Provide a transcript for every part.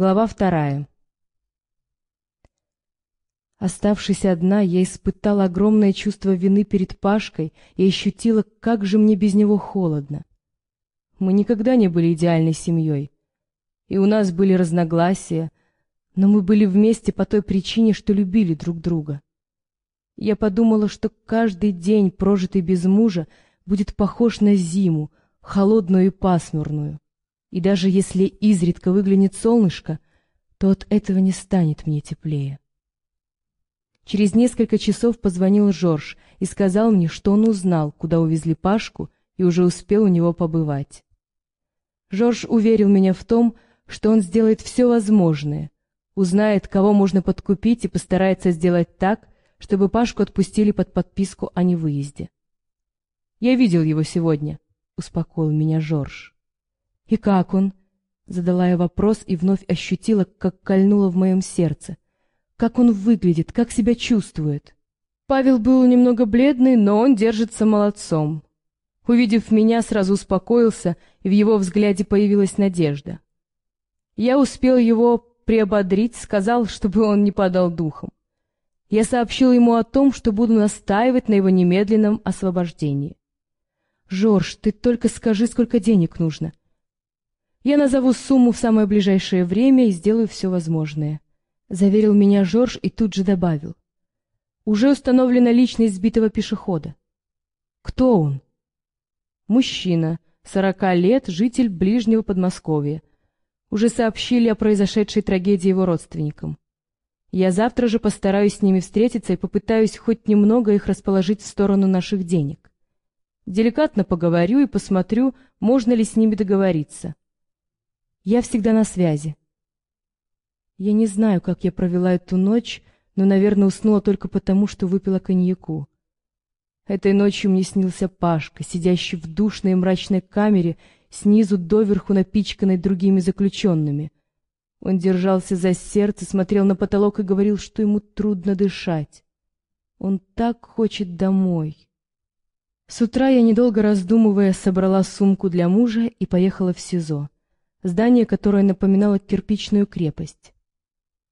Глава вторая. Оставшись одна, я испытала огромное чувство вины перед Пашкой и ощутила, как же мне без него холодно. Мы никогда не были идеальной семьей, и у нас были разногласия, но мы были вместе по той причине, что любили друг друга. Я подумала, что каждый день, прожитый без мужа, будет похож на зиму, холодную и пасмурную. И даже если изредка выглянет солнышко, то от этого не станет мне теплее. Через несколько часов позвонил Жорж и сказал мне, что он узнал, куда увезли Пашку, и уже успел у него побывать. Жорж уверил меня в том, что он сделает все возможное, узнает, кого можно подкупить и постарается сделать так, чтобы Пашку отпустили под подписку о невыезде. «Я видел его сегодня», — успокоил меня Жорж. «И как он?» — задала я вопрос и вновь ощутила, как кольнуло в моем сердце. «Как он выглядит, как себя чувствует?» Павел был немного бледный, но он держится молодцом. Увидев меня, сразу успокоился, и в его взгляде появилась надежда. Я успел его приободрить, сказал, чтобы он не падал духом. Я сообщил ему о том, что буду настаивать на его немедленном освобождении. «Жорж, ты только скажи, сколько денег нужно. Я назову сумму в самое ближайшее время и сделаю все возможное. Заверил меня Жорж и тут же добавил. Уже установлена личность сбитого пешехода. Кто он? Мужчина, сорока лет, житель ближнего Подмосковья. Уже сообщили о произошедшей трагедии его родственникам. Я завтра же постараюсь с ними встретиться и попытаюсь хоть немного их расположить в сторону наших денег. Деликатно поговорю и посмотрю, можно ли с ними договориться. Я всегда на связи. Я не знаю, как я провела эту ночь, но, наверное, уснула только потому, что выпила коньяку. Этой ночью мне снился Пашка, сидящий в душной и мрачной камере, снизу доверху напичканной другими заключенными. Он держался за сердце, смотрел на потолок и говорил, что ему трудно дышать. Он так хочет домой. С утра я, недолго раздумывая, собрала сумку для мужа и поехала в СИЗО здание, которое напоминало кирпичную крепость.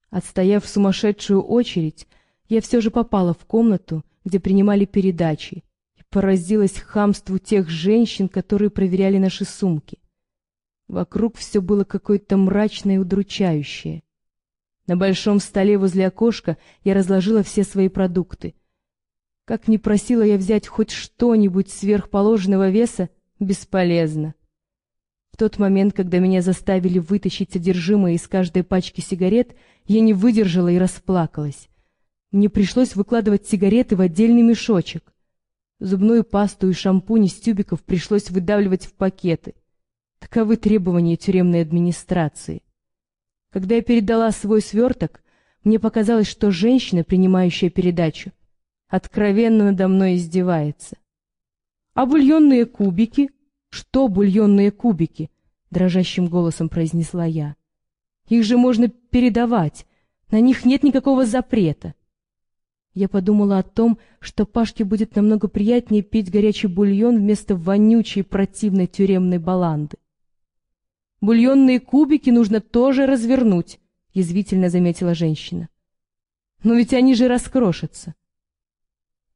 Отстояв сумасшедшую очередь, я все же попала в комнату, где принимали передачи, и поразилась хамству тех женщин, которые проверяли наши сумки. Вокруг все было какое-то мрачное и удручающее. На большом столе возле окошка я разложила все свои продукты. Как ни просила я взять хоть что-нибудь сверхположенного веса, бесполезно. Тот момент, когда меня заставили вытащить содержимое из каждой пачки сигарет, я не выдержала и расплакалась. Мне пришлось выкладывать сигареты в отдельный мешочек. Зубную пасту и шампунь из тюбиков пришлось выдавливать в пакеты. Таковы требования тюремной администрации. Когда я передала свой сверток, мне показалось, что женщина, принимающая передачу, откровенно надо мной издевается. А бульонные кубики «Что бульонные кубики?» — дрожащим голосом произнесла я. «Их же можно передавать. На них нет никакого запрета». Я подумала о том, что Пашке будет намного приятнее пить горячий бульон вместо вонючей противной тюремной баланды. «Бульонные кубики нужно тоже развернуть», — язвительно заметила женщина. «Но ведь они же раскрошатся».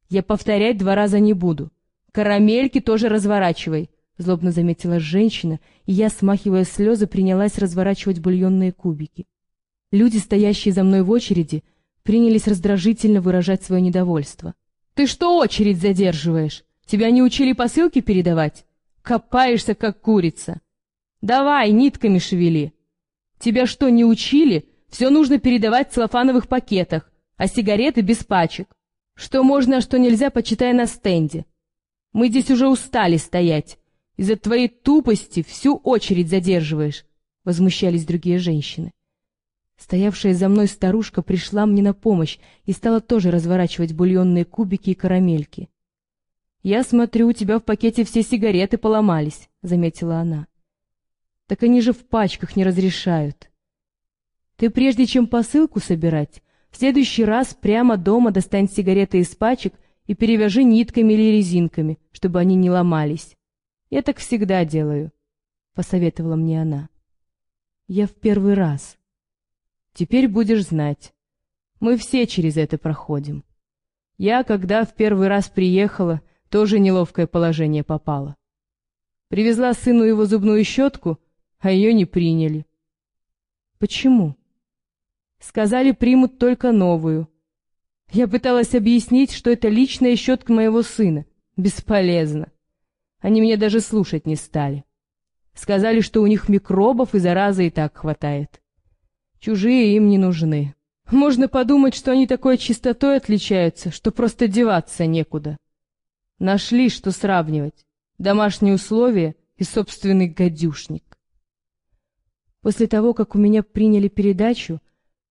«Я повторять два раза не буду. Карамельки тоже разворачивай», — злобно заметила женщина, и я, смахивая слезы, принялась разворачивать бульонные кубики. Люди, стоящие за мной в очереди, принялись раздражительно выражать свое недовольство. «Ты что очередь задерживаешь? Тебя не учили посылки передавать? Копаешься, как курица. Давай, нитками шевели. Тебя что, не учили? Все нужно передавать в целлофановых пакетах, а сигареты без пачек. Что можно, а что нельзя, почитай на стенде. Мы здесь уже устали стоять. Из-за твоей тупости всю очередь задерживаешь, — возмущались другие женщины. Стоявшая за мной старушка пришла мне на помощь и стала тоже разворачивать бульонные кубики и карамельки. «Я смотрю, у тебя в пакете все сигареты поломались», — заметила она. «Так они же в пачках не разрешают». «Ты прежде чем посылку собирать, в следующий раз прямо дома достань сигареты из пачек и перевяжи нитками или резинками, чтобы они не ломались. Я так всегда делаю, — посоветовала мне она. Я в первый раз, Теперь будешь знать. Мы все через это проходим. Я, когда в первый раз приехала, тоже неловкое положение попала. Привезла сыну его зубную щетку, а ее не приняли. Почему? Сказали, примут только новую. Я пыталась объяснить, что это личная щетка моего сына. Бесполезно. Они меня даже слушать не стали. Сказали, что у них микробов и заразы и так хватает. Чужие им не нужны. Можно подумать, что они такой чистотой отличаются, что просто деваться некуда. Нашли, что сравнивать. Домашние условия и собственный гадюшник. После того, как у меня приняли передачу,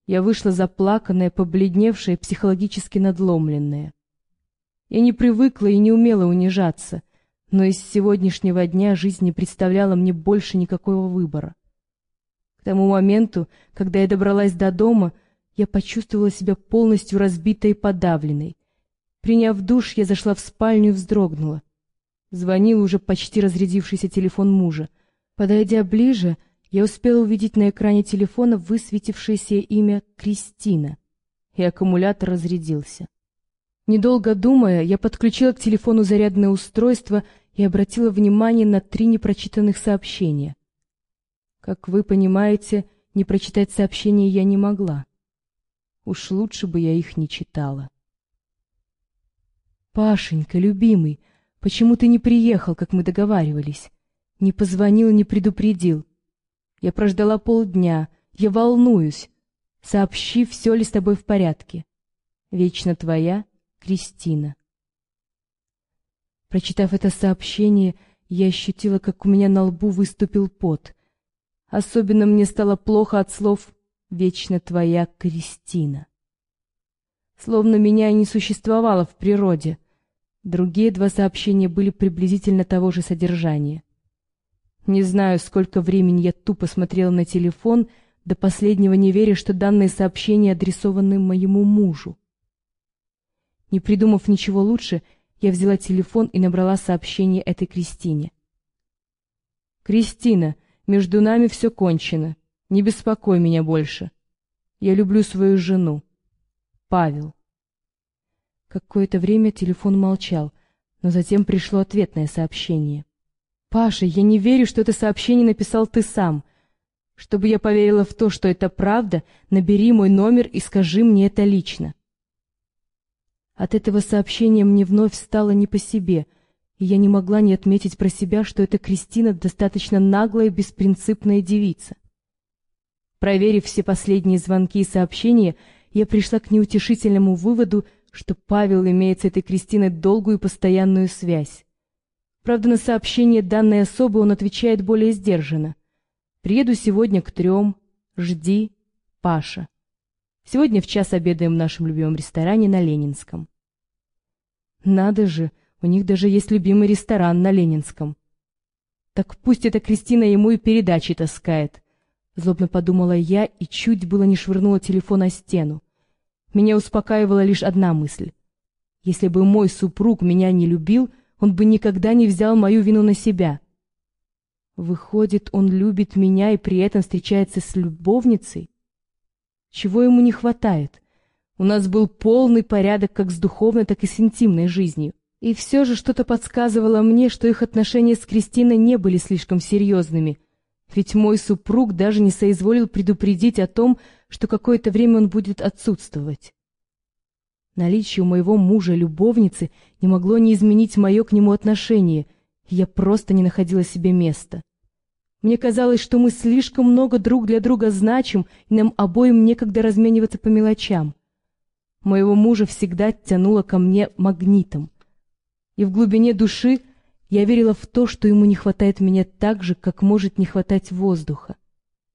я вышла заплаканная, побледневшая, психологически надломленная. Я не привыкла и не умела унижаться, но из сегодняшнего дня жизнь не представляла мне больше никакого выбора. К тому моменту, когда я добралась до дома, я почувствовала себя полностью разбитой и подавленной. Приняв душ, я зашла в спальню и вздрогнула. Звонил уже почти разрядившийся телефон мужа. Подойдя ближе, я успела увидеть на экране телефона высветившееся имя Кристина, и аккумулятор разрядился. Недолго думая, я подключила к телефону зарядное устройство и обратила внимание на три непрочитанных сообщения. Как вы понимаете, не прочитать сообщения я не могла. Уж лучше бы я их не читала. «Пашенька, любимый, почему ты не приехал, как мы договаривались? Не позвонил, не предупредил. Я прождала полдня, я волнуюсь. Сообщи, все ли с тобой в порядке. Вечно твоя, Кристина». Прочитав это сообщение, я ощутила, как у меня на лбу выступил пот — Особенно мне стало плохо от слов «Вечно твоя Кристина». Словно меня не существовало в природе. Другие два сообщения были приблизительно того же содержания. Не знаю, сколько времени я тупо смотрела на телефон, до последнего не веря, что данные сообщения адресованы моему мужу. Не придумав ничего лучше, я взяла телефон и набрала сообщение этой Кристине. «Кристина, между нами все кончено. Не беспокой меня больше. Я люблю свою жену. Павел. Какое-то время телефон молчал, но затем пришло ответное сообщение. «Паша, я не верю, что это сообщение написал ты сам. Чтобы я поверила в то, что это правда, набери мой номер и скажи мне это лично». От этого сообщения мне вновь стало не по себе — и я не могла не отметить про себя, что эта Кристина достаточно наглая и беспринципная девица. Проверив все последние звонки и сообщения, я пришла к неутешительному выводу, что Павел имеет с этой Кристиной долгую и постоянную связь. Правда, на сообщение данной особы он отвечает более сдержанно. «Приеду сегодня к трем. Жди. Паша. Сегодня в час обедаем в нашем любимом ресторане на Ленинском». Надо же, у них даже есть любимый ресторан на Ленинском. Так пусть эта Кристина ему и передачи таскает. Злобно подумала я и чуть было не швырнула телефон о стену. Меня успокаивала лишь одна мысль. Если бы мой супруг меня не любил, он бы никогда не взял мою вину на себя. Выходит, он любит меня и при этом встречается с любовницей? Чего ему не хватает? У нас был полный порядок как с духовной, так и с интимной жизнью. И все же что-то подсказывало мне, что их отношения с Кристиной не были слишком серьезными, ведь мой супруг даже не соизволил предупредить о том, что какое-то время он будет отсутствовать. Наличие у моего мужа любовницы не могло не изменить мое к нему отношение, и я просто не находила себе места. Мне казалось, что мы слишком много друг для друга значим, и нам обоим некогда размениваться по мелочам. Моего мужа всегда тянуло ко мне магнитом — и в глубине души я верила в то, что ему не хватает меня так же, как может не хватать воздуха.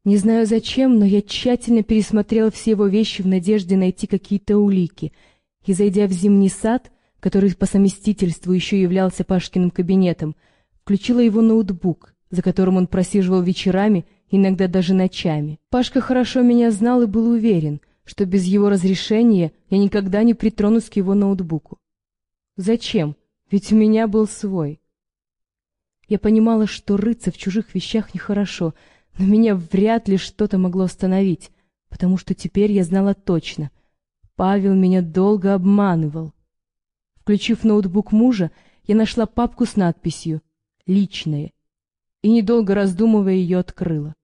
Не знаю зачем, но я тщательно пересмотрела все его вещи в надежде найти какие-то улики, и, зайдя в зимний сад, который по совместительству еще являлся Пашкиным кабинетом, включила его ноутбук, за которым он просиживал вечерами, иногда даже ночами. Пашка хорошо меня знал и был уверен, что без его разрешения я никогда не притронусь к его ноутбуку. Зачем? Ведь у меня был свой. Я понимала, что рыться в чужих вещах нехорошо, но меня вряд ли что-то могло остановить, потому что теперь я знала точно. Павел меня долго обманывал. Включив ноутбук мужа, я нашла папку с надписью «Личное» и, недолго раздумывая, ее открыла.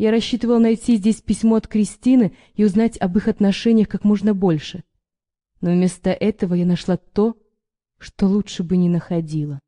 Я рассчитывала найти здесь письмо от Кристины и узнать об их отношениях как можно больше. Но вместо этого я нашла то, что лучше бы не находила.